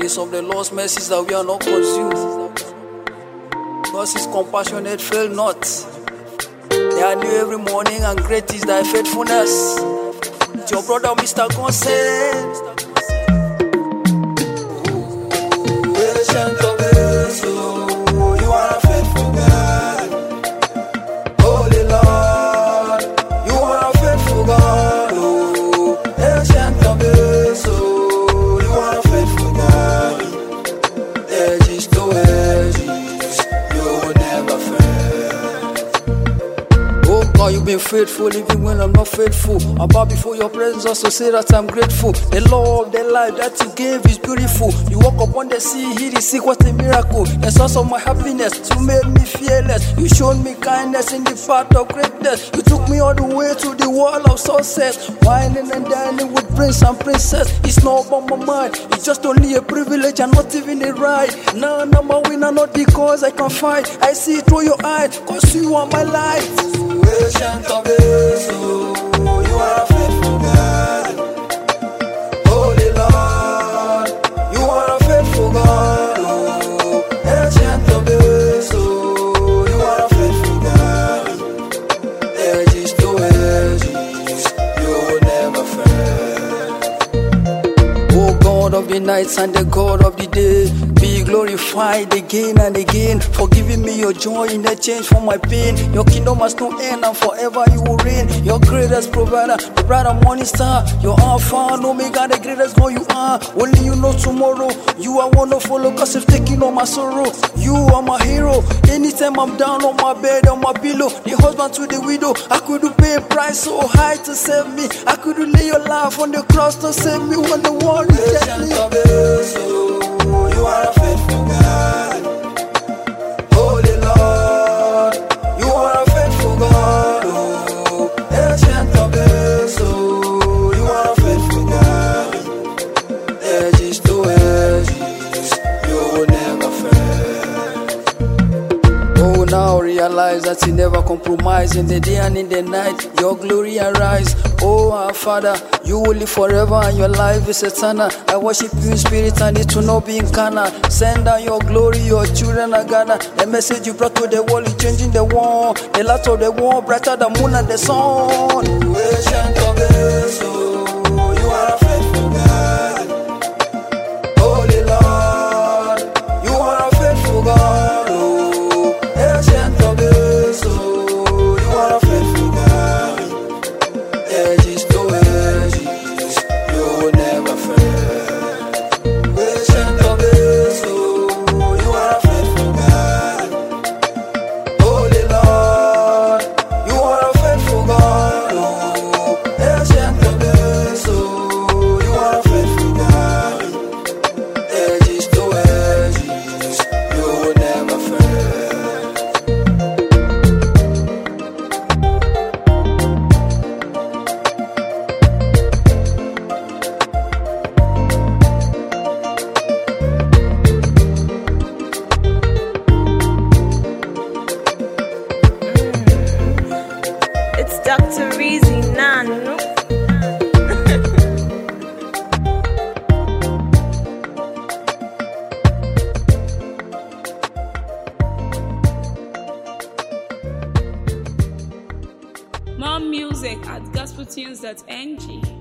of the lost mercies that we are not consumed. Because his compassionate fail not. They are new every morning, and great is thy faithfulness. It's your brother, Mr. Consent. God, you've been faithful even when I'm not faithful. I bow before your presence also say that I'm grateful. The of the life that you gave is beautiful. You walk upon the sea, heal the sick, what a miracle. The source of my happiness, you made me fearless. You showed me kindness in the path of greatness. You took me all the way to the wall of success. Whining and dining with prince and princess. It's not about my mind, it's just only a privilege and not even a right. Now I'm a winner, not because I can fight. I see it through your eyes, cause you are my light. Ancient of oh, you are a faithful of the nights and the God of the day, be glorified again and again for giving me your joy in exchange for my pain. Your kingdom has no end and forever you will reign. Your greatest provider, the bright and morning star, your Alpha and Omega, the greatest God you are. Only you know tomorrow. You are wonderful, cause you've taken all my sorrow. You are my hero. Anytime I'm down on my bed, on my pillow, the husband to the widow, I could pay a price so high to save me. I couldn't lay your life on the cross to save me when the world rejects me. You are a faithful God. Now realize that you never compromise in the day and in the night. Your glory arise. Oh, our Father, you will live forever and your life is eternal. I worship you in spirit and it will not be in. Send down your glory, your children are gathered. The message you brought to the world is changing the world. The light of the world brighter than moon and the sun. Dr. More music at gospeltunes.ng.